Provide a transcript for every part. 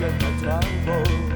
Rất là.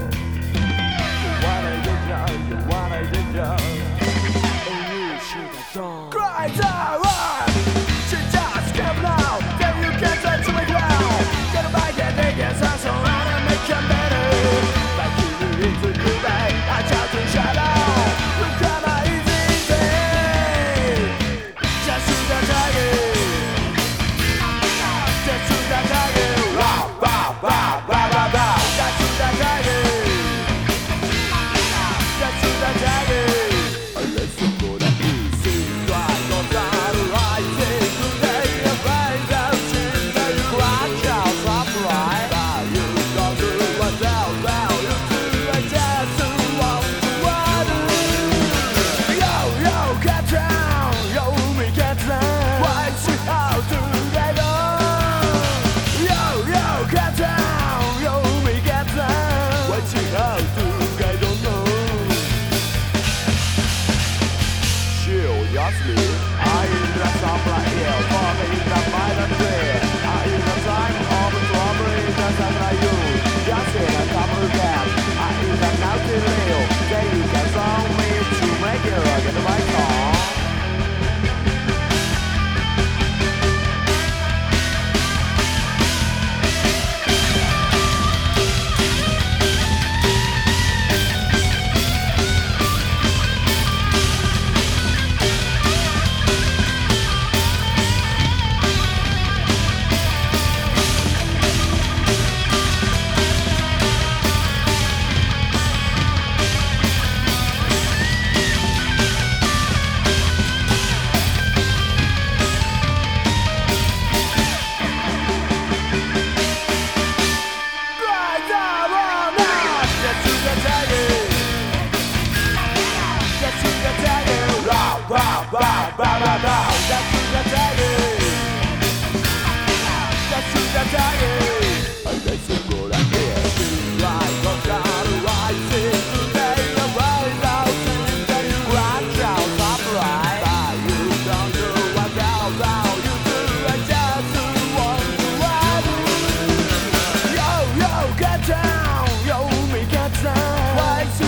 now, yo, me get down.